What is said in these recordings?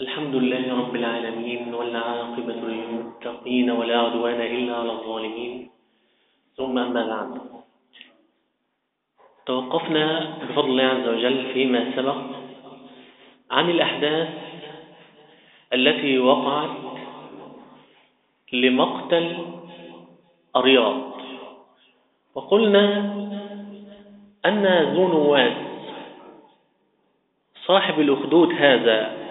الحمد لله رب العالمين والعاقبة للمتقين ولا عدوان إلا على الظالمين. ثم أما بعد توقفنا بفضل الله عز وجل فيما سبق عن الأحداث التي وقعت لمقتل الرياض. وقلنا أن ذو نواس صاحب الأخدود هذا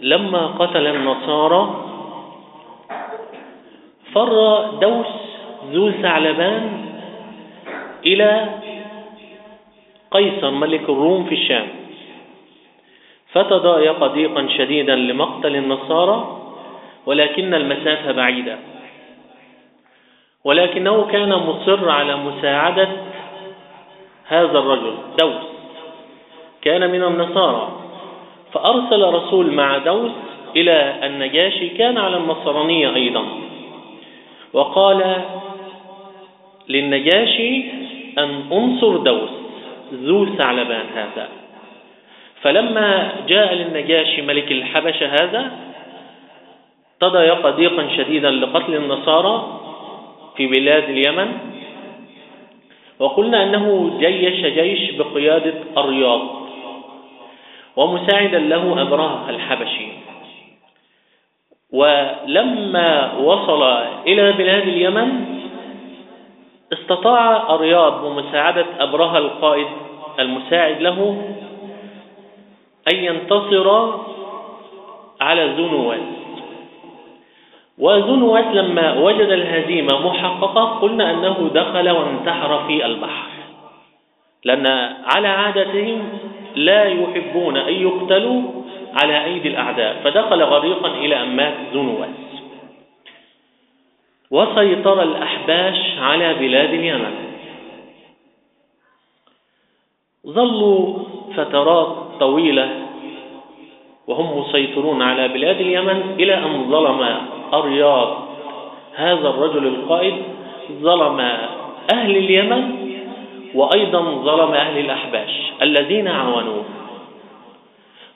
لما قتل النصارى فر دوس ذو ثعلبان إلى قيصر ملك الروم في الشام. فتضايق ضيقا شديدا لمقتل النصارى ولكن المسافة بعيدة. ولكنه كان مصر على مساعدة هذا الرجل دوس. كان من النصارى. فأرسل رسول مع دوس إلى النجاشي كان على النصرانية أيضا. وقال للنجاشي أن أنصر دوس ذو ثعلبان هذا. فلما جاء للنجاشي ملك الحبشة هذا تضايق ضيقا شديدا لقتل النصارى في بلاد اليمن. وقلنا أنه جيش جيش بقيادة الرياض. ومساعدا له أبرهة الحبشي. ولما وصل إلى بلاد اليمن استطاع الرياض بمساعدة أبرهة القائد المساعد له أن ينتصر على وذو نواس لما وجد الهزيمة محققة قلنا أنه دخل وانتحر في البحر. لأن على عادتهم لا يحبون أن يقتلوا على أيدي الأعداء. فدخل غريقا إلى أن مات ذو نواس وسيطر الأحباش على بلاد اليمن ظلوا فترات طويلة وهم مسيطرون على بلاد اليمن إلى أن ظلم الرياض هذا الرجل القائد ظلم أهل اليمن وأيضا ظلم أهل الأحباش. الذين عاونوه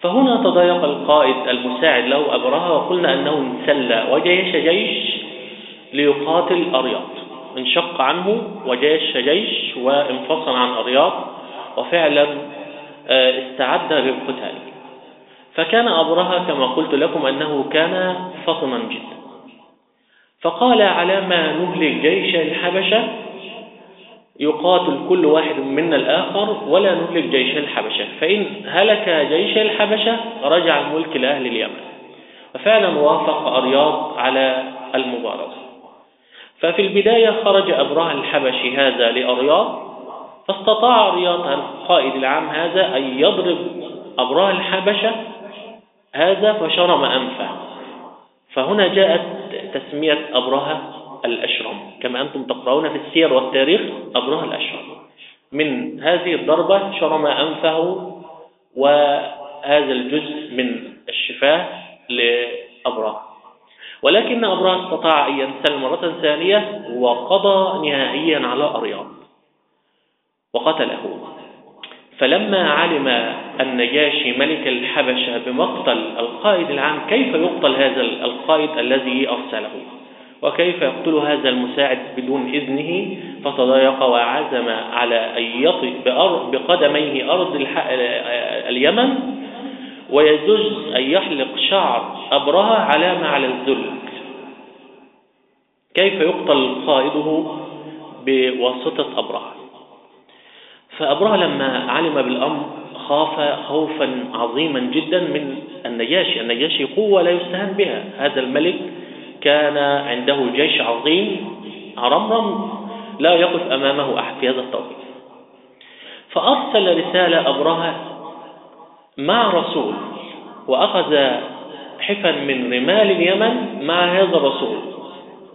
فهنا تضايق القائد المساعد له أبرهة وقلنا أنه انسلى. وجيش جيش ليقاتل أرياض انشق عنه وجيش جيش وانفصل عن أرياض. وفعلا استعد للقتال. فكان أبرهة كما قلت لكم أنه كان فطنا جدا. فقال على ما نهلك جيش الحبشة يقاتل كل واحد منا الآخر ولا نهلك جيش الحبشة. فإن هلك جيش الحبشة رجع الملك لأهل اليمن. وفعلا وافق أرياض على المبارزة. ففي البداية خرج أبرهة الحبشي هذا لأرياض فاستطاع رياض القائد العام هذا أن يضرب أبرهة الحبشة هذا فشرم أنفه. فهنا جاءت تسمية أبرهة الأشرم. كما أنتم تقرؤون في السير والتاريخ أبرهة الأشرم. من هذه الضربة شرم أنفه وهذا الجزء من الشفاه لأبرهة ولكن أبرهة استطاع أن ينسل مرة ثانية وقضى نهائيا على أرياض وقتله. فلما علم النجاشي ملك الحبشة بمقتل القائد العام كيف يقتل هذا القائد الذي أرسله؟ وكيف يقتل هذا المساعد بدون إذنه؟ فتضايق وعزم على أن يطئ بقدميه أرض اليمن ويجوز أن يحلق شعر أبرهة علامة على الذل. كيف يقتل قائده بواسطة أبرهة؟ فأبرهة لما علم بالأمر خاف خوفا عظيما جدا من النجاشي. النجاشي قوة لا يستهان بها. هذا الملك كان عنده جيش عظيم عرمرم لا يقف أمامه أحد في هذا التوقيت. فأرسل رسالة أبرهة مع رسول وأخذ حفا من رمال اليمن مع هذا الرسول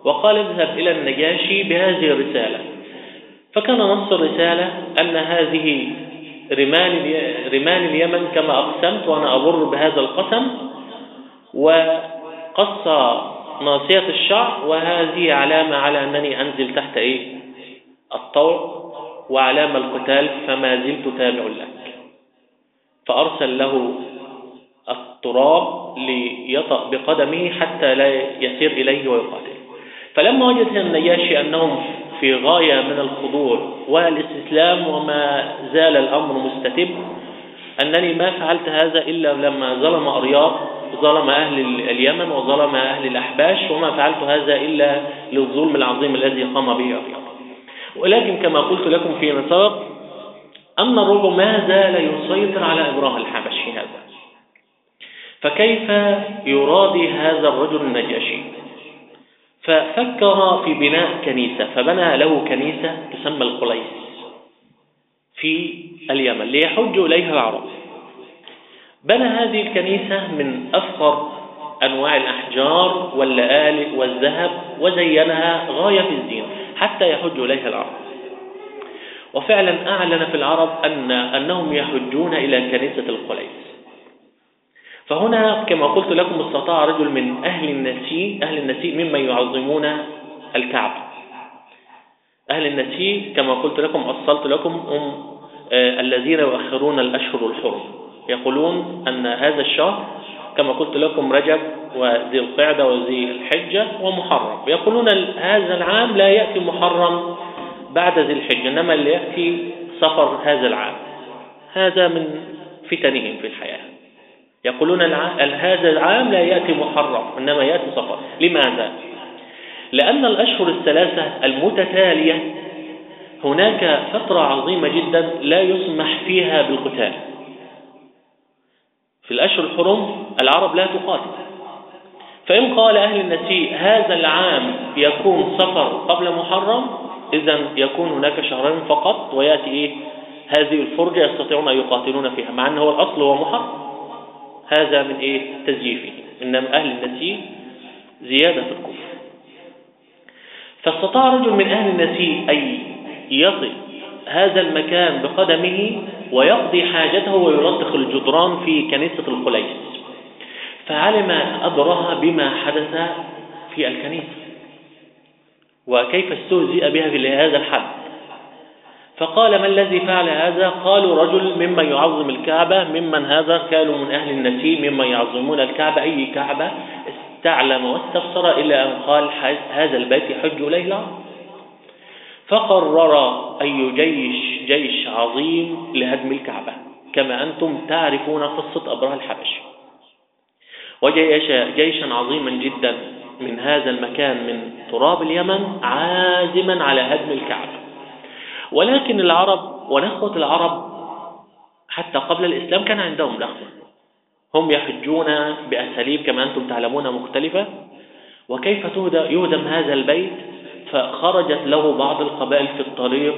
وقال اذهب إلى النجاشي بهذه الرسالة. فكان نص الرسالة أن هذه رمال رمال اليمن كما أقسمت وأنا أبر بهذا القسم وقص ناصية الشعر وهذه علامة على أنني أنزل تحت إيه؟ الطوع وعلامة القتال فما زلت تابع لك. فأرسل له التراب ليطأ بقدمه حتى لا يسير إليه ويقاتل. فلما وجد النجاشي أنهم في غاية من الخضوع والاستسلام وما زال الأمر مستتب أنني ما فعلت هذا إلا لما ظلم أرياض ظلم أهل اليمن وظلم أهل الأحباش وما فعلت هذا إلا للظلم العظيم الذي قام به أرياض ولكن كما قلت لكم فيما سبق أن الرجل ما زال يسيطر على إبراه الحبشي هذا. فكيف يراضي هذا الرجل النجاشي؟ ففكر في بناء كنيسة فبنى له كنيسة تسمى القليس في اليمن ليحج إليها العرب بنى هذه الكنيسة من أفخر أنواع الأحجار واللآلئ والذهب وزينها غاية في الزين حتى يحج إليها العرب وفعلا أعلن في العرب أن أنهم يحجون إلى كنيسة القليس. فهنا كما قلت لكم استطاع رجل من أهل النسيء أهل النسيء ممن يعظمون الكعبة. أهل النسيء كما قلت لكم أصلت لكم هم آه، الذين يؤخرون الأشهر الحرم. يقولون أن هذا الشهر كما قلت لكم رجب وذي القعدة وذي الحجة ومحرم يقولون هذا العام لا يأتي محرم بعد ذي الحجة إنما اللي يأتي صفر هذا العام. هذا من فتنهم في الحياة. يقولون هذا العام لا يأتي محرم إنما يأتي صفر لماذا؟ لأن الأشهر الثلاثة المتتالية هناك فترة عظيمة جدا لا يسمح فيها بالقتال. في الأشهر الحرم العرب لا تقاتل. فإن قال أهل النسيء هذا العام يكون صفر قبل محرم إذا يكون هناك شهرين فقط ويأتي إيه؟ هذه الفرجة يستطيعون أن يقاتلون فيها مع أنه الأصل هو محرم. هذا من إيه؟ تزييفه. إنما أهل النسيء زيادة في الكفر. فاستطاع رجل من أهل النسيء أن يصل هذا المكان بقدمه ويقضي حاجته ويلطخ الجدران في كنيسة القليس فعلم أبرها بما حدث في الكنيسة. وكيف استهزئ بها في هذا الحد فقال ما الذي فعل هذا؟ قالوا رجل ممن يعظم الكعبة ممن هذا؟ كانوا من أهل النسيم ممن يعظمون الكعبة. أي كعبة؟ استعلم واستفسر إلى أن قال هذا البيت يحج إليه العرب فقرر أي جيش جيش عظيم لهدم الكعبة. كما أنتم تعرفون قصة أبراه الحبش وجيش جيشا عظيما جدا من هذا المكان من تراب اليمن عازما على هدم الكعبة. ولكن العرب ونخوة العرب حتى قبل الإسلام كان عندهم نخوة هم يحجون بأساليب كما أنتم تعلمون مختلفة. وكيف يهدم هذا البيت؟ فخرجت له بعض القبائل في الطريق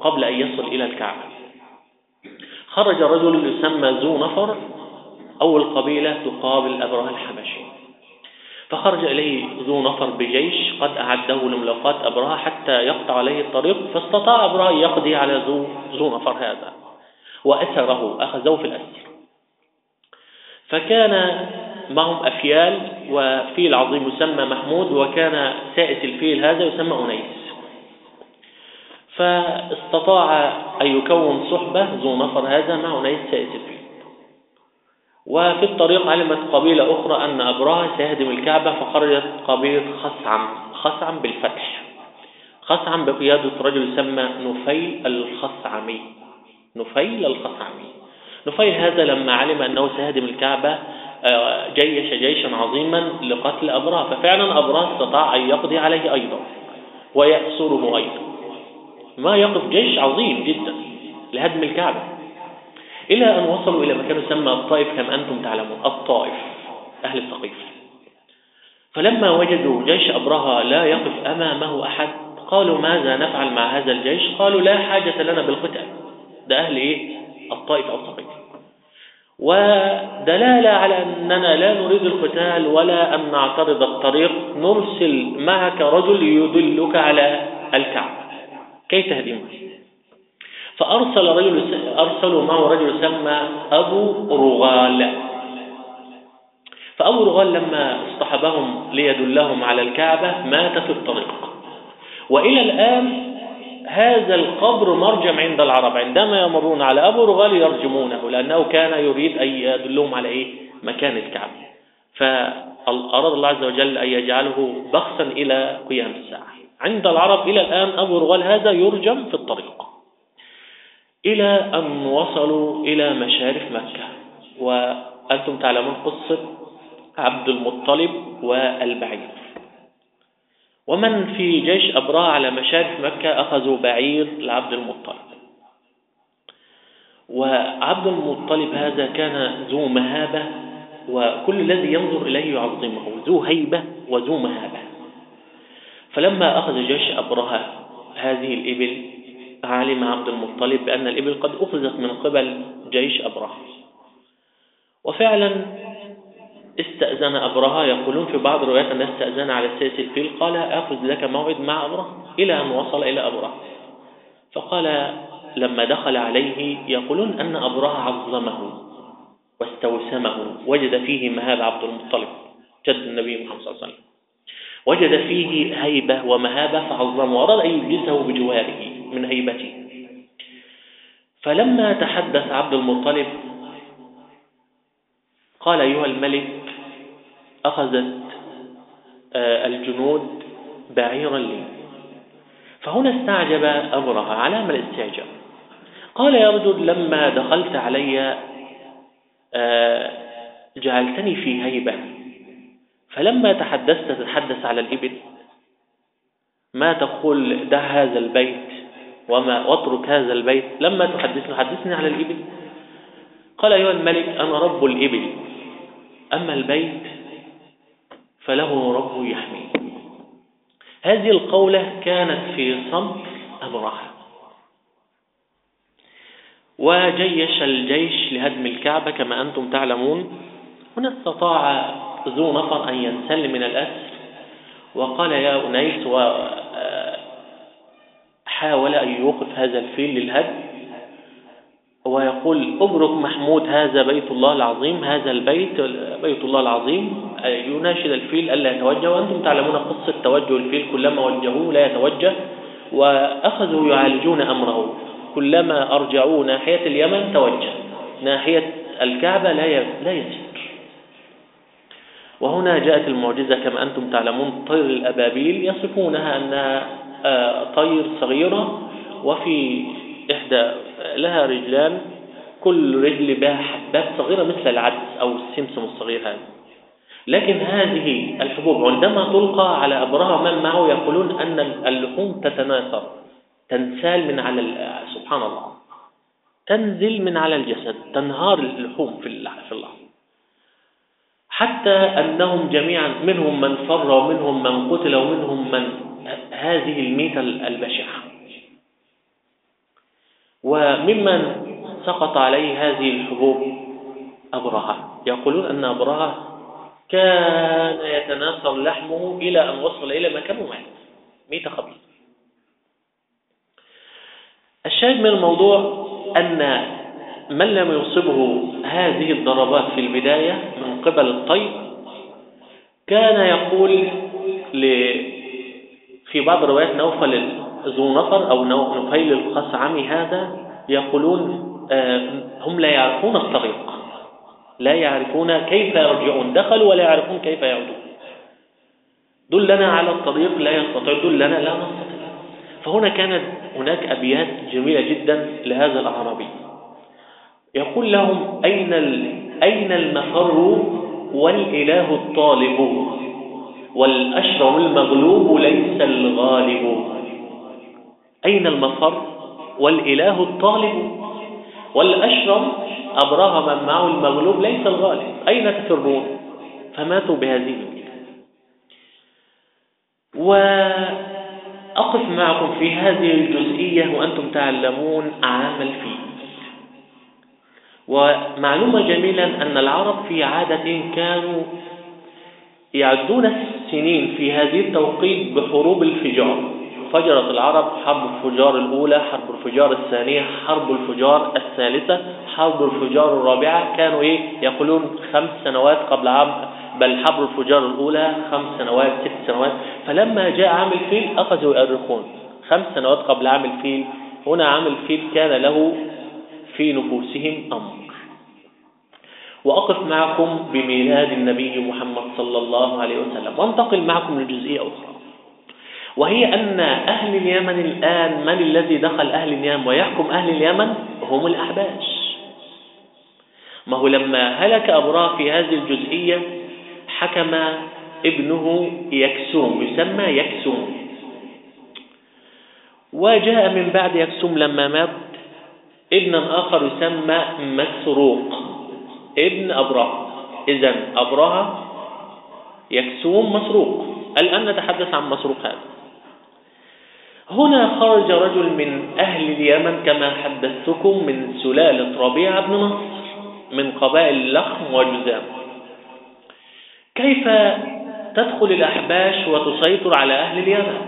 قبل أن يصل إلى الكعبة. خرج رجل يسمى ذو نفر أول قبيلة تقابل أبراه الحبشي. فخرج إليه ذو نفر بجيش قد أعده لملاقات أبرهة حتى يقطع عليه الطريق فاستطاع أبرهة يقضي على ذو, ذو نفر هذا وأسره أخذوه في الأسر فكان معهم أفيال وفيل عظيم يسمى محمود وكان سائس الفيل هذا يسمى أنيس. فاستطاع أن يكون صحبة ذو نفر هذا مع أنيس سائس الفيل. وفي الطريق علمت قبيلة أخرى أن أبراه سيهدم الكعبة فخرجت قبيلة خسعم خسعم بالفتح. خسعم بقيادة رجل يسمى نفيل الخسعمي نفيل الخسعمي نفيل هذا لما علم أنه سيهدم الكعبة جيش جيشا عظيما لقتل أبراه ففعلا أبراه استطاع أن يقضي عليه أيضا ويأسره أيضا. ما يقف جيش عظيم جدا لهدم الكعبة. إلى أن وصلوا إلى مكان يسمى الطائف كما أنتم تعلمون الطائف أهل الثقيف فلما وجدوا جيش أبرهة لا يقف أمامه أحد قالوا ماذا نفعل مع هذا الجيش؟ قالوا لا حاجة لنا بالقتال ده أهل إيه؟ الطائف أو الثقيف ودلالة على أننا لا نريد القتال ولا أن نعترض الطريق نرسل معك رجل يدلك على الكعبة. كي تهدمه فأرسل رجل أرسلوا معه رجل يسمى أبو رغال. فأبو رغال لما اصطحبهم ليدلهم على الكعبة مات في الطريق. وإلى الآن هذا القبر مرجم عند العرب. عندما يمرون على أبو رغال يرجمونه لأنه كان يريد أن يدلهم على إيه؟ مكان الكعبة. فأراد الله عز وجل أن يجعله بخسا إلى قيام الساعة. عند العرب إلى الآن أبو رغال هذا يرجم في الطريق. إلى أن وصلوا إلى مشارف مكة. وأنتم تعلمون قصة عبد المطلب والبعير. ومن في جيش أبراه على مشارف مكة أخذوا بعير لعبد المطلب. وعبد المطلب هذا كان ذو مهابة وكل الذي ينظر إليه يعظمه ذو هيبة وذو مهابة. فلما أخذ جيش أبرهة هذه الإبل علم عبد المطلب بأن الإبل قد أخذت من قبل جيش أبرهة وفعلا استأذن أبرهة يقولون في بعض الروايات أنه استأذن على السيس الفيل. قال أخذ لك موعد مع أبرهة إلى أن وصل إلى أبرهة فقال لما دخل عليه يقولون أن أبرهة عظمه واستوسمه. وجد فيه مهاب عبد المطلب جد النبي محمد صلى الله عليه وسلم. وجد فيه هيبة ومهابة فعظمه. وأراد أن يجلسه بجواره من هيبته. فلما تحدث عبد المطلب قال أيها الملك أخذت آه، الجنود بعيرا لي. فهنا استعجب أبرهة علامة الاستعجاب. قال يا رجل لما دخلت علي آه، جعلتني في هيبة. فلما تحدثت تتحدث على الإبل. ما تقول دع هذا البيت وما واترك هذا البيت. لما تحدثني حدثني على الإبل. قال أيها الملك أنا رب الإبل. أما البيت فله رب يحميه. هذه القولة كانت في صمت أبرهة وجيش الجيش لهدم الكعبة كما أنتم تعلمون هنا استطاع ذو نفر أن ينسل من الأسر وقال يا أنيس وحاول أن يوقف هذا الفيل للهدم. ويقول أبرك محمود هذا بيت الله العظيم هذا البيت بيت الله العظيم يناشد الفيل ألا يتوجه. وأنتم تعلمون قصة توجه الفيل كلما وجهوه لا يتوجه وأخذوا يعالجون أمره كلما أرجعوه ناحية اليمن توجه ناحية الكعبة لا لا يسير. وهنا جاءت المعجزة كما أنتم تعلمون طير الأبابيل يصفونها أنها آه، طير صغيرة وفي إحدى لها رجلان كل رجل بها حبات صغيرة مثل العدس أو السمسم الصغير هذا. لكن هذه الحبوب عندما تلقى على أبرهة من معه يقولون أن اللحوم تتناثر تنسال من على سبحان الله تنزل من على الجسد تنهار اللحوم في اللحم حتى أنهم جميعا منهم من فر ومنهم من قتل ومنهم من هذه الميتة البشعة. وممن سقط عليه هذه الحبوب أبرهة. يقولون أن أبرهة كان يتناثر لحمه إلى أن وصل إلى مكان مات ميت خبيث الشاهد من الموضوع أن من لم يصبه هذه الضربات في البداية من قبل الطيب كان يقول في بعض روايات نوفل ذو نفر أو نفيل القصعمي هذا يقولون آه، هم لا يعرفون الطريق. لا يعرفون كيف يرجعون. دخلوا ولا يعرفون كيف يعودون. دلنا على الطريق لا يستطيع دلنا لا نستطيع. فهنا كانت هناك أبيات جميلة جدا لهذا الأعرابي. يقول لهم أين أين المفر والإله الطالب؟ والأشرم المغلوب ليس الغالب. أين المفر؟ والإله الطالب. والأشرم أبرغ من معه المغلوب ليس الغالب. أين تفرون؟ فماتوا بهذه وأقف معكم في هذه الجزئية وأنتم تعلمون عام الفيل. ومعلومة جميلا أن العرب في عادة كانوا يعدون السنين في هذه التوقيت بحروب الفجار. فجرت العرب حرب الفجار الأولى حرب الفجار الثانية حرب الفجار الثالثة حرب الفجار الرابعة. كانوا إيه؟ يقولون خمس سنوات قبل عام بل حرب الفجار الأولى خمس سنوات ست سنوات. فلما جاء عام الفيل أخذوا يؤرخون. خمس سنوات قبل عام الفيل. هنا عام الفيل كان له في نفوسهم أمر. وأقف معكم بميلاد النبي محمد صلى الله عليه وسلم. وانتقل معكم لجزئية أخرى. وهي أن أهل اليمن الآن من الذي دخل أهل اليمن ويحكم أهل اليمن هم الأحباش. ما هو لما هلك أبراه في هذه الجزئية حكم ابنه يكسوم يسمى يكسوم. وجاء من بعد يكسوم لما مات ابنا آخر يسمى مسروق. ابن أبرهة إذا أبرهة يكسوم مسروق. الآن نتحدث عن مسروق هذا. هنا خرج رجل من أهل اليمن كما حدثتكم من سلالة ربيعة بن نصر من قبائل لخم وجزام. كيف تدخل الأحباش وتسيطر على أهل اليمن؟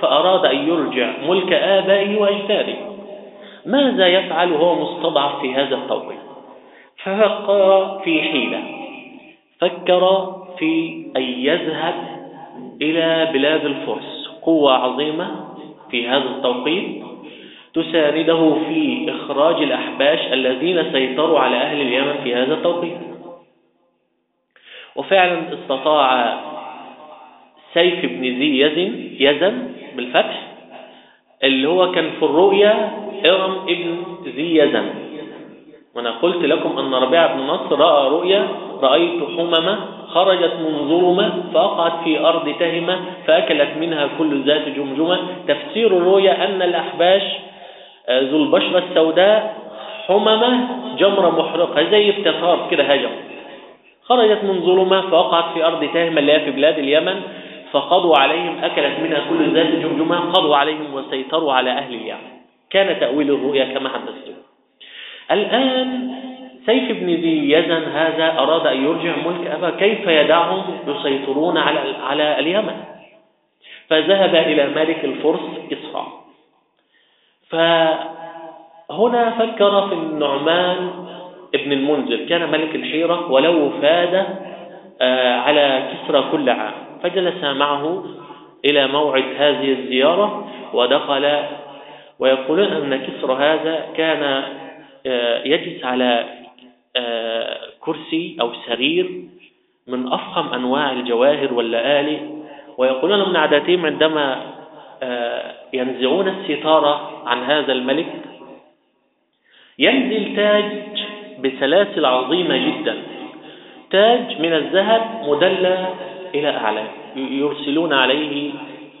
فأراد أن يرجع ملك آبائه وأجداده. ماذا يفعل وهو مستضعف في هذا التوقيت ففكر في حيلة. فكر في أن يذهب إلى بلاد الفرس. قوة عظيمة. في هذا التوقيت تسانده في إخراج الأحباش الذين سيطروا على أهل اليمن في هذا التوقيت. وفعلا استطاع سيف بن ذي يزن يزن بالفتح اللي هو كان في الرؤيا إرم ابن ذي يزن. وأنا قلت لكم أن ربيع بن نصر رأى رؤيا رأيت حممة خرجت من ظلمة فأقعت في أرض تهمة فأكلت منها كل ذات جمجمة. تفسير الرؤيا أن الأحباش آه، ذو البشرة السوداء حممة جمرة محرقة زي افتخار كده هجم خرجت من ظلمة فوقعت في أرض تهمة اللي هي في بلاد اليمن فقضوا عليهم أكلت منها كل ذات جمجمة قضوا عليهم وسيطروا على أهل اليمن. كان تأويل الرؤيا كما حدثت. الآن سيف بن ذي يزن هذا أراد أن يرجع ملك أبا كيف يدعهم؟ يسيطرون على على اليمن. فذهب إلى ملك الفرس إسراء فهنا فكر في النعمان ابن المنذر. كان ملك الحيرة ولو فاد آه، على كسرى كل عام. فجلس معه إلى موعد هذه الزيارة ودخل ويقولون أن كسرى هذا كان آه، يجلس على كرسي أو سرير من أفخم أنواع الجواهر واللآلي. ويقولون من عاداتهم عندما ينزعون الستارة عن هذا الملك ينزل تاج بسلاسل عظيمة جدا. تاج من الذهب مدلى إلى أعلى. يرسلون عليه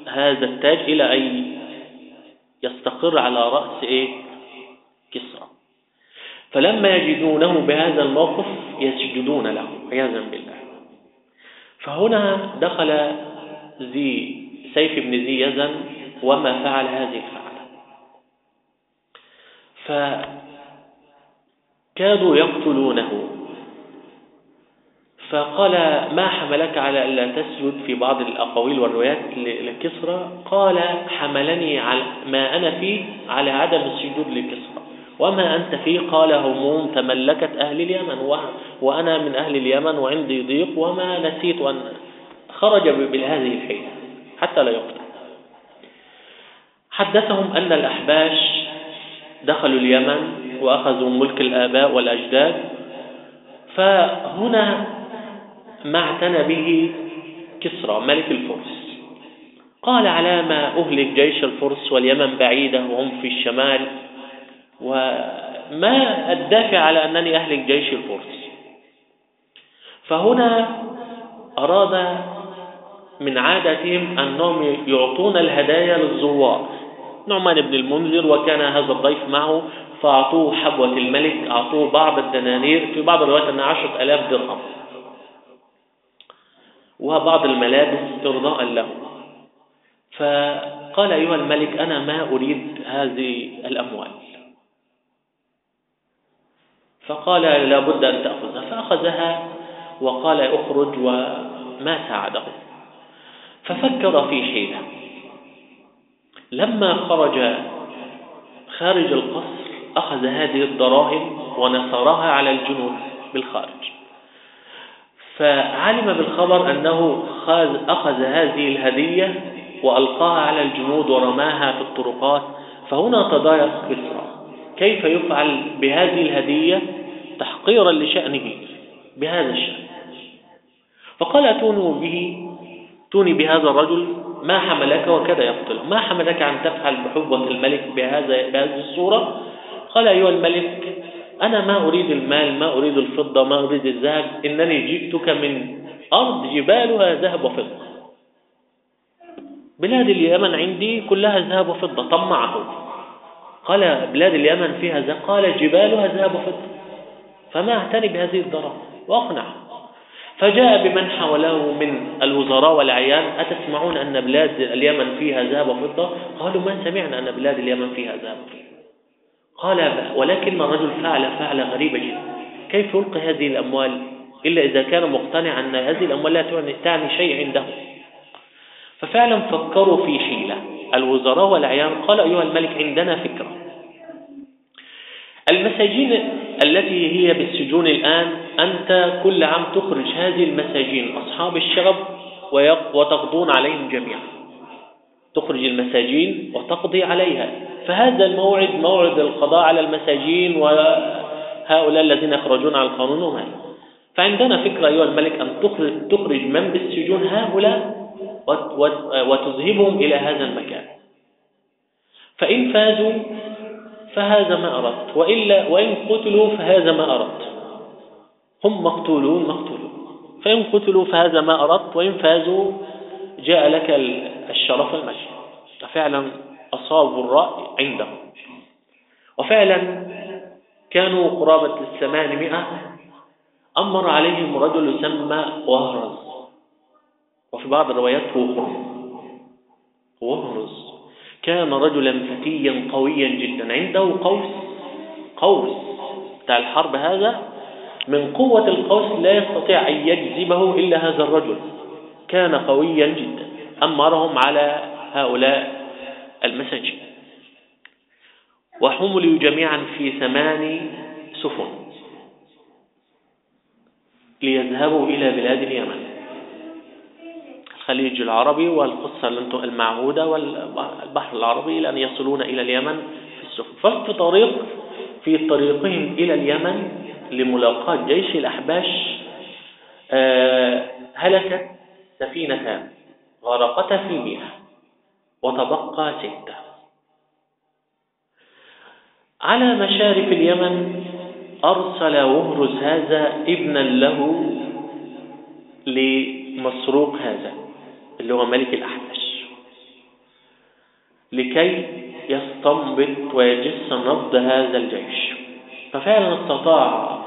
هذا التاج إلى أن يستقر على رأس إيه؟ فلما يجدونه بهذا الموقف يسجدون له عياذا بالله. فهنا دخل ذي سيف بن ذي يزن وما فعل هذه الفعلة فكادوا يقتلونه. فقال ما حملك على ألا تسجد في بعض الأقاويل والروايات لكسرى؟ قال حملني على ما أنا فيه على عدم السجود لكسرى. وما أنت فيه قال هموم تملكت أهل اليمن وأنا من أهل اليمن وعندي ضيق وما نسيت أن خرج بهذه الحيلة حتى لا يقتل. حدثهم أن الأحباش دخلوا اليمن وأخذوا ملك الآباء والأجداد فهنا ما اعتنى به كسرى ملك الفرس. قال على ما أهلك جيش الفرس واليمن بعيدة وهم في الشمال وما الدافع على أنني أهلك جيش الفرس. فهنا أراد من عادتهم أنهم يعطون الهدايا للزوار. نعمان بن المنذر وكان هذا الضيف معه فأعطوه حبوة الملك أعطوه بعض الدنانير في بعض الروايات أنها عشرة ألاف درهم. وبعض الملابس إرضاء له. فقال أيها الملك أنا ما أريد هذه الأموال. فقال لابد أن تأخذها فأخذها وقال اخرج وما ساعده ففكر في حيلة لما خرج خارج القصر أخذ هذه الدراهم ونثرها على الجنود بالخارج. فعلم بالخبر أنه أخذ هذه الهدية وألقاها على الجنود ورماها في الطرقات. فهنا تضايق كسرى كيف يفعل بهذه الهدية؟ تحقيرا لشأنه بهذا الشأن. فقال أتونوا به توني بهذا الرجل ما حملك وكذا يقتله. ما حملك أن تفعل بحبة الملك بهذا بهذه الصورة؟ قال أيها الملك أنا ما أريد المال ما أريد الفضة ما أريد الذهب إنني جئتك من أرض جبالها ذهب وفضة. بلاد اليمن عندي كلها ذهب وفضة طمعه. قال بلاد اليمن فيها ذهب قال جبالها ذهب وفضة. فما اعتني بهذه الضرر وأقنع. فجاء بمن حوله من الوزراء والعيان أتسمعون أن بلاد اليمن فيها ذهب وفضة؟ قالوا ما سمعنا أن بلاد اليمن فيها ذهب قال ولكن الرجل فعل فعل غريبة جدا. كيف يلقي هذه الأموال؟ إلا إذا كان مقتنعا أن هذه الأموال لا تعني شيء عنده. ففعلا فكروا في حيلة. الوزراء والعيان قال أيها الملك عندنا فكرة. المساجين التي هي بالسجون الآن أنت كل عام تخرج هذه المساجين أصحاب الشغب وتقضون عليهم جميعا. تخرج المساجين وتقضي عليها. فهذا الموعد موعد القضاء على المساجين وهؤلاء الذين يخرجون على القانون وما فعندنا فكرة أيها الملك أن تخرج من بالسجون هؤلاء وتذهبهم إلى هذا المكان. فإن فازوا فهذا ما أردت. وإلا وإن قتلوا فهذا ما أردت. هم مقتولون مقتولون. فإن قتلوا فهذا ما أردت وإن فازوا جاء لك الشرف المجد ففعلا أصابوا الرأي عندهم. وفعلا كانوا قرابة الثمانمائة. أمر عليهم رجل يسمى وهرز. وفي بعض الروايات هو كان رجلا فتيا قويا جدا. عنده قوس قوس بتاع الحرب هذا من قوة القوس لا يستطيع أن يجذبه إلا هذا الرجل. كان قويا جدا. أمرهم على هؤلاء المساجين وحملوا جميعا في ثمان سفن ليذهبوا إلى بلاد اليمن. الخليج العربي والقصة المعهودة والبحر العربي إلى أن يصلون إلى اليمن في السفن. ففي طريق في طريقهم إلى اليمن لملاقاة جيش الأحباش آه، هلكت سفينتان غرقتا في المياه وتبقى ستة على مشارف اليمن أرسل وهرز هذا ابنا له لمسروق هذا. اللي هو ملك الأحبش لكي يستنبط ويجس نبض هذا الجيش. ففعلا استطاع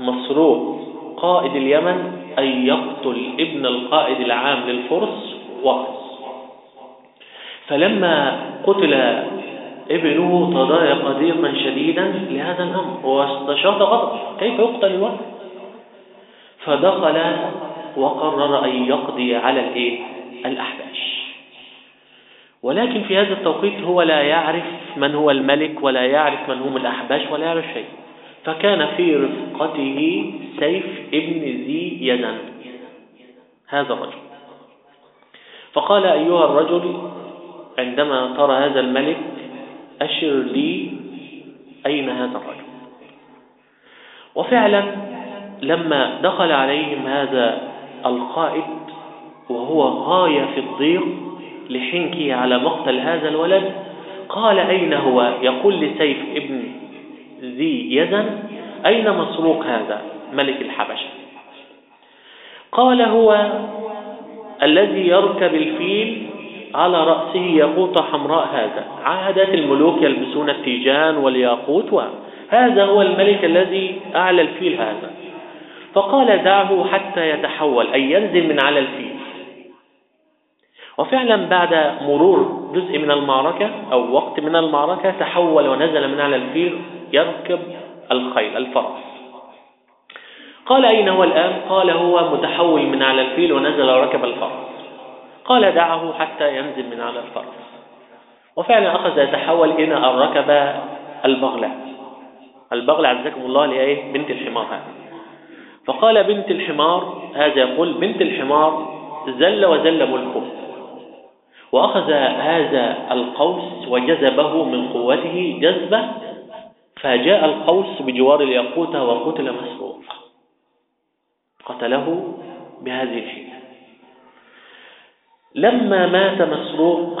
مسروق قائد اليمن أن يقتل ابن القائد العام للفرس وقت فلما قتل ابنه تضايق ضيقا شديدا لهذا الأمر واستشاط غضب كيف يقتل الولد؟ فدخل وقرر أن يقضي على الإيه؟ الأحباش. ولكن في هذا التوقيت هو لا يعرف من هو الملك ولا يعرف من هم الأحباش ولا يعرف شيء. فكان في رفقته سيف ابن ذي يدا هذا الرجل. فقال أيها الرجل عندما ترى هذا الملك أشر لي أين هذا الرجل. وفعلا لما دخل عليهم هذا القائد وهو غاية في الضيق لحنكه على مقتل هذا الولد. قال أين هو؟ يقول لسيف ابن ذي يدا أين مسروق هذا ملك الحبشة؟ قال هو الذي يركب الفيل على رأسه ياقوت حمراء هذا. عادة الملوك يلبسون التيجان والياقوت هذا هو الملك الذي أعلى الفيل هذا. فقال دعه حتى يتحول أي ينزل من على الفيل. وفعلا بعد مرور جزء من المعركة أو وقت من المعركة تحول ونزل من على الفيل يركب الخيل الفرس. قال أين هو الآن؟ قال هو متحول من على الفيل ونزل وركب الفرس. قال دعه حتى ينزل من على الفرس. وفعلا أخذ يتحول إلى أن ركب البغلة. البغلة عزكم الله لإيه؟ بنت الحمار هذا فقال بنت الحمار هذا يقول بنت الحمار زل وزل ملكه. وأخذ هذا القوس وجذبه من قوته جذبة فجاء القوس بجوار الياقوت وقتل مسروق. قتله بهذه الحيلة لما مات مسروق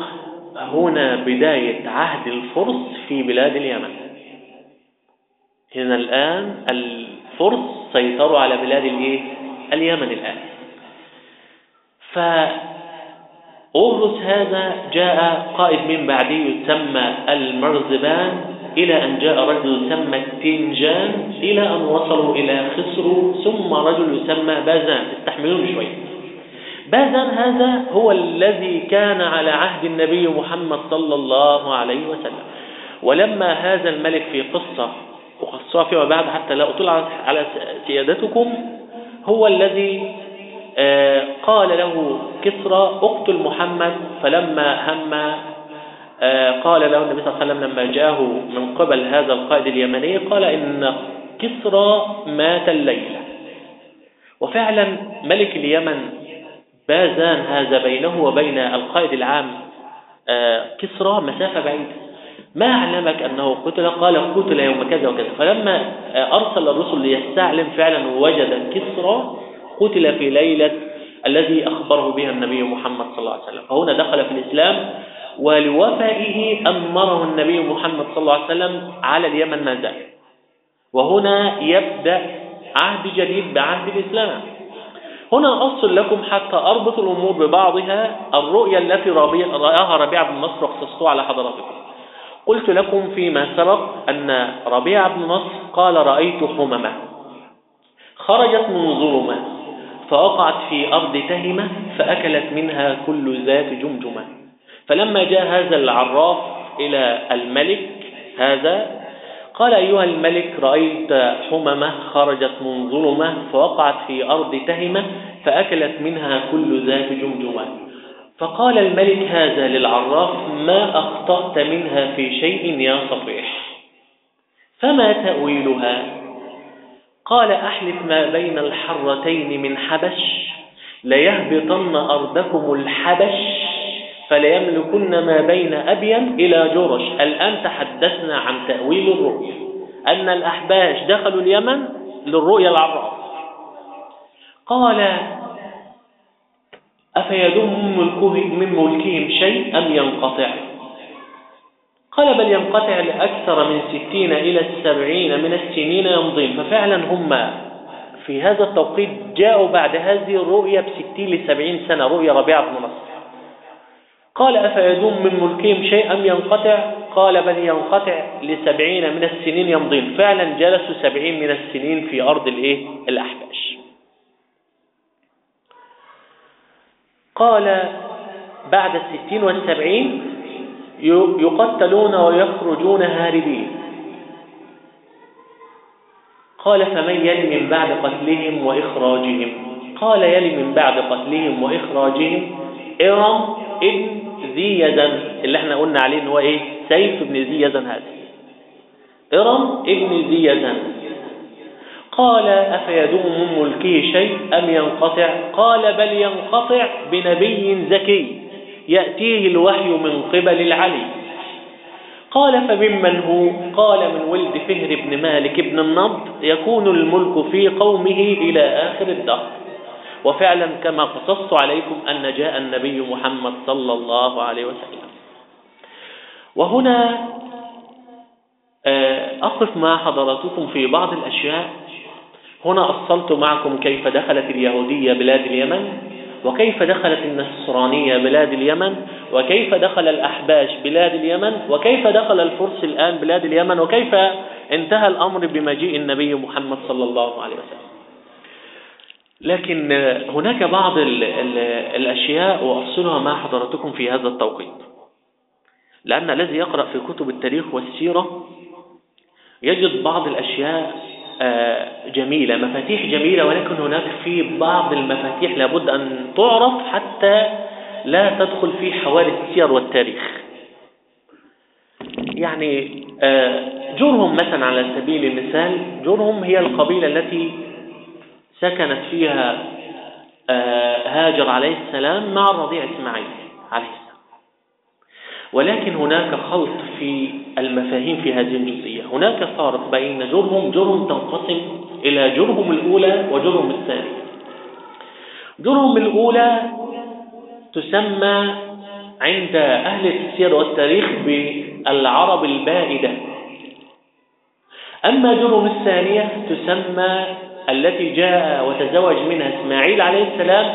هنا بداية عهد الفرس في بلاد اليمن. هنا الآن الفرس سيطروا على بلاد الإيه؟ اليمن الآن. فأورس هذا جاء قائد من بعده يسمى المرزبان إلى أن جاء رجل يسمى التنجان إلى أن وصلوا إلى خسرو ثم رجل يسمى بازان. استحملون شوي. بازان هذا هو الذي كان على عهد النبي محمد صلى الله عليه وسلم. ولما هذا الملك في قصة أخصها فيما بعد حتى لا أطلع على سيادتكم هو الذي آه، قال له كسرى اقتل محمد فلما هم آه، قال له النبي صلى الله عليه وسلم لما جاءه من قبل هذا القائد اليمني قال إن كسرى مات الليلة. وفعلا ملك اليمن بازان هذا بينه وبين القائد العام آه، كسرى مسافة بعيدة. ما أعلمك أنه قتل؟ قال قتل يوم كذا وكذا. فلما آه، أرسل الرسل ليستعلم فعلا وجد كسرى قتل في ليلة الذي أخبره بها النبي محمد صلى الله عليه وسلم. فهنا دخل في الإسلام ولوفائه أمره النبي محمد صلى الله عليه وسلم على اليمن ما زال. وهنا يبدأ عهد جديد بعهد الإسلام. هنا أصل لكم حتى أربط الأمور ببعضها. الرؤيا التي رآها ربيع بن نصر وقصصتها على حضراتكم. قلت لكم فيما سبق أن ربيع بن نصر قال رأيت حممة. خرجت من ظلمة فوقعت في أرض تهمة فأكلت منها كل ذات جمجمة. فلما جاء هذا العراف إلى الملك هذا قال أيها الملك رأيت حممة خرجت من ظلمة فوقعت في أرض تهمة فأكلت منها كل ذات جمجمة. فقال الملك هذا للعراف ما أخطأت منها في شيء يا صفيح فما تأويلها؟ قال أحلف ما بين الحرتين من حبش ليهبطن أرضكم الحبش فليملكن ما بين أبين إلى جرش. الآن تحدثنا عن تأويل الرؤيا أن الأحباش دخلوا اليمن للرؤيا العراف. قال أفيدم من ملكهم شيء أم ينقطع؟ قال بل ينقطع لأكثر من ستين إلى السبعين من السنين يمضين ففعلا هم في هذا التوقيت جاءوا بعد هذه الرؤيا بستين لسبعين سنة رؤيا ربيعة بن نصر. قال أفيدوم من ملكهم شيء أم ينقطع؟ قال بل ينقطع لسبعين من السنين يمضين فعلا جلسوا سبعين من السنين في أرض الإيه؟ الأحباش. قال بعد الستين والسبعين يقتلون ويخرجون هاربين. قال فمن يلي من بعد قتلهم وإخراجهم؟ قال يلي من بعد قتلهم وإخراجهم؟ إرم ابن ذي يزن اللي إحنا قلنا عليه إن هو إيه؟ سيف ابن ذي يزن هذا. إرم ابن ذي يزن. قال أفيدوم ملكه شيء أم ينقطع؟ قال بل ينقطع بنبي زكي يأتيه الوحي من قبل العلي. قال فممن هو؟ قال من ولد فهر بن مالك بن النضر يكون الملك في قومه إلى آخر الدهر. وفعلا كما قصصت عليكم أن جاء النبي محمد صلى الله عليه وسلم. وهنا آه، أقف مع حضراتكم في بعض الأشياء هنا أصلت معكم كيف دخلت اليهودية بلاد اليمن وكيف دخلت النصرانية بلاد اليمن وكيف دخل الأحباش بلاد اليمن وكيف دخل الفرس الآن بلاد اليمن وكيف انتهى الأمر بمجيء النبي محمد صلى الله عليه وسلم. لكن هناك بعض ال ال الأشياء وأفصلها مع حضراتكم في هذا التوقيت. لأن الذي يقرأ في كتب التاريخ والسيرة يجد بعض الأشياء جميلة مفاتيح جميلة ولكن هناك في بعض المفاتيح لابد أن تعرف حتى لا تدخل في حوادث السير والتاريخ. يعني آه، جرهم مثلا على سبيل المثال جرهم هي القبيلة التي سكنت فيها آه، هاجر عليه السلام مع الرضيع إسماعيل عليه السلام. ولكن هناك خلط في المفاهيم في هذه الجزئية. هناك فارق بين جرهم جرهم تنقسم إلى جرهم الأولى وجرهم الثانية. جرهم الأولى تسمى عند أهل السير والتاريخ بالعرب البائدة أما جرهم الثانية تسمى التي جاء وتزوج منها إسماعيل عليه السلام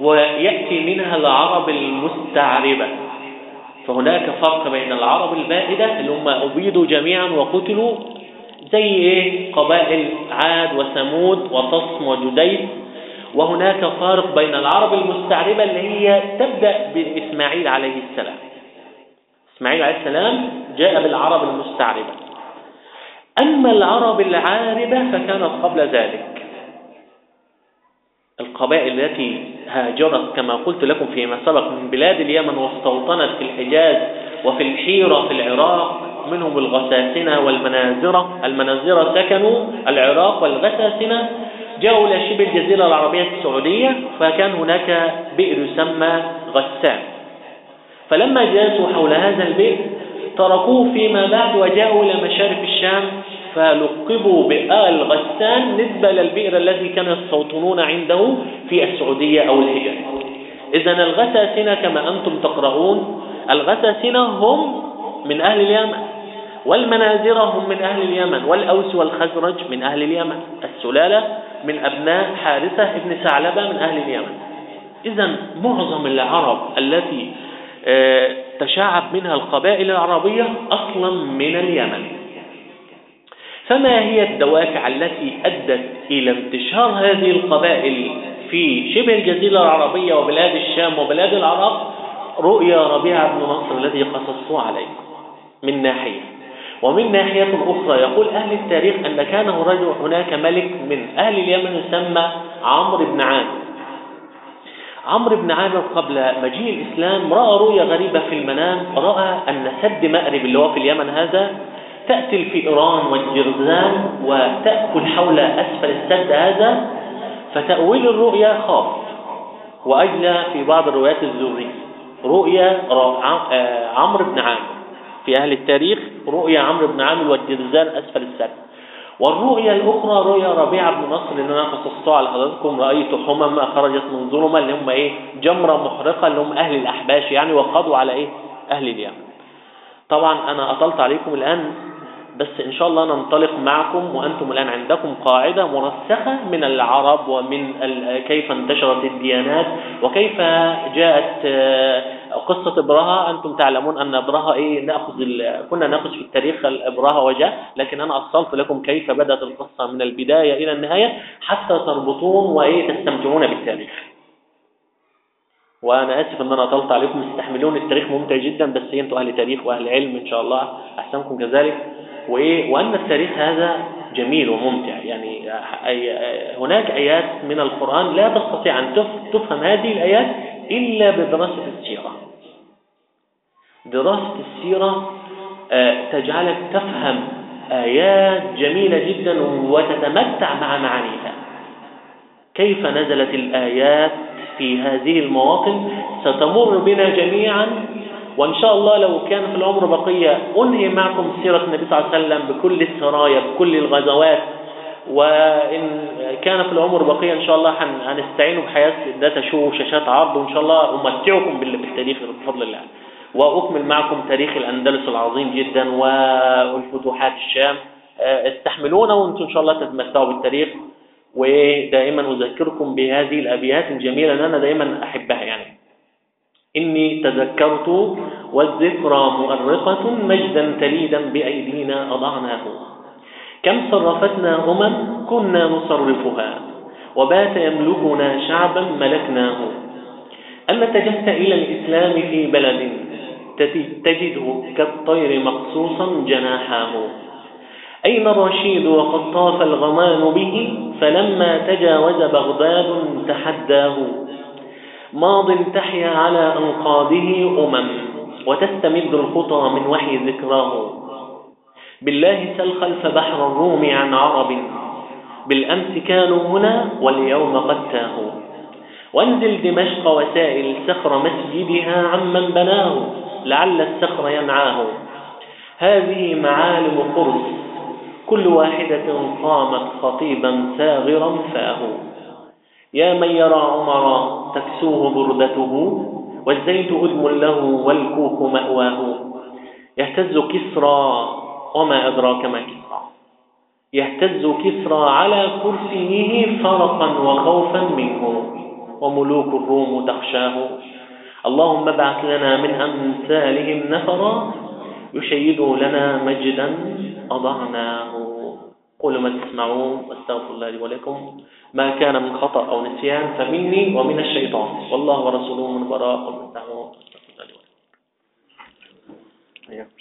ويأتي منها العرب المستعربة. فهناك فرق بين العرب البائدة اللي هم أبيدوا جميعا وقتلوا زي إيه؟ قبائل عاد وثمود وطصم وجديد. وهناك فارق بين العرب المستعربة اللي هي تبدأ بإسماعيل عليه السلام. إسماعيل عليه السلام جاء بالعرب المستعربة. أما العرب العاربة فكانت قبل ذلك. القبائل التي هاجرت كما قلت لكم فيما سبق من بلاد اليمن واستوطنت في الحجاز وفي الحيرة في العراق منهم الغساسنة والمنازرة. المنازرة سكنوا العراق والغساسنة جاءوا إلى شبه الجزيرة العربية السعودية فكان هناك بئر يسمى غسان. فلما جاسوا حول هذا البئر تركوه فيما بعد وجاءوا إلى مشارف الشام فلقبوا بآل غسان نسبة للبئر الذي كانوا يستوطنون عنده في السعودية أو الحجاز إذا الغساسنة كما أنتم تقرؤون الغساسنة هم من أهل اليمن والمنازرة هم من أهل اليمن والأوس والخزرج من أهل اليمن السلالة من أبناء حارثة ابن ثعلبة من أهل اليمن. إذا معظم العرب التي آه، تشعب منها القبائل العربية أصلا من اليمن. فما هي الدوافع التي أدت إلى انتشار هذه القبائل في شبه الجزيرة العربية وبلاد الشام وبلاد العراق؟ رؤيا ربيع بن نصر الذي قصصته عليه من ناحية. ومن ناحية أخرى يقول أهل التاريخ أن كان هناك ملك من أهل اليمن يسمى عمرو بن عامر. عمرو بن عامر قبل مجيء الإسلام رأى رؤيا غريبة في المنام رأى أن سد مأرب اللي هو في اليمن هذا تأتي الفئران والجرذان وتأكل حول أسفل السد هذا فتأويل الرؤيا خاف. وأجلى في بعض الروايات الزورية رؤيا آه، عمرو بن عامر. في أهل التاريخ رؤيا عمرو بن عامر والجرذان أسفل السد. والرؤيا الأخرى رؤيا ربيع بن نصر اللي أنا قصصتها على حضراتكم. رأيت حمم خرجت من ظلمة اللي هم إيه؟ جمرة محرقة اللي هم أهل الأحباش يعني وقضوا على إيه؟ أهل اليمن. طبعا أنا أطلت عليكم الآن بس إن شاء الله ننطلق معكم وأنتم الآن عندكم قاعدة مرسخة من العرب ومن كيف انتشرت الديانات وكيف جاءت آه، قصة إبراهة. أنتم تعلمون أن إبراهة إيه نأخذ كنا نأخذ في التاريخ إبراهة وجاء لكن أنا أصلت لكم كيف بدأت القصة من البداية إلى النهاية حتى تربطون وإيه تستمتعون بالتاريخ. وأنا آسف إن أنا أطلت عليكم استحملون التاريخ ممتع جدا بس أنتوا أهل تاريخ وأهل علم إن شاء الله أحسنكم كذلك. وإيه؟ وأن التاريخ هذا جميل وممتع. يعني هناك آيات من القرآن لا تستطيع أن تفهم هذه الآيات إلا بدراسة السيرة. دراسة السيرة آه، تجعلك تفهم آيات جميلة جدا وتتمتع مع معانيها. كيف نزلت الآيات في هذه المواطن ستمر بنا جميعا وإن شاء الله لو كان في العمر بقية أنهي معكم سيرة النبي صلى الله عليه وسلم بكل السرايا بكل الغزوات؟ وإن كان في العمر بقية إن شاء الله هنستعينوا بحياة داتا شو شاشات عرض وإن شاء الله أمتعكم بالتاريخ بفضل الله. وأكمل معكم تاريخ الأندلس العظيم جدا والفتوحات الشام. استحملونا وأنتم إن شاء الله تتمتعوا بالتاريخ. ودائما أذكركم بهذه الأبيات الجميلة اللي أنا دائما أحبها يعني. إني تذكرت والذكرى مؤرقة مجدا تليدا بأيدينا أضعناه. كم صرفتنا أمم كنا نصرفها وبات يملكنا شعبا ملكناه. أما اتجهت إلى الإسلام في بلد تجده كالطير مقصوصا جناحاه. أين الرشيد وقد طاف الغمان به فلما تجاوز بغداد تحداه. ماض تحيا على أنقاضه أمم وتستمد الخطى من وحي ذكراه. بالله سل خلف بحر الروم عن عرب. بالأمس كانوا هنا واليوم قد تاهوا. وانزل دمشق وسائل سخر مسجدها عمن بناه لعل السخر ينعاه. هذه معالم قرص كل واحدة قامت خطيبا ساغرا فاه. يا من يرى عمر تكسوه بردته والزيت أدم له والكوك مأواه. يهتز كسرى وما أدراك ما كسرى. يهتز كسرى على كرسيه فرقا وخوفا منه وملوك الروم تخشاه. اللهم ابعث لنا من أمثالهم نفرا يشيدوا لنا مجدا أضعناه. قولوا ما تسمعون واستغفر الله لي ولكم ما كان من خطأ أو نسيان فمني ومن الشيطان. والله ورسوله من براء من استغفر الله لي ولكم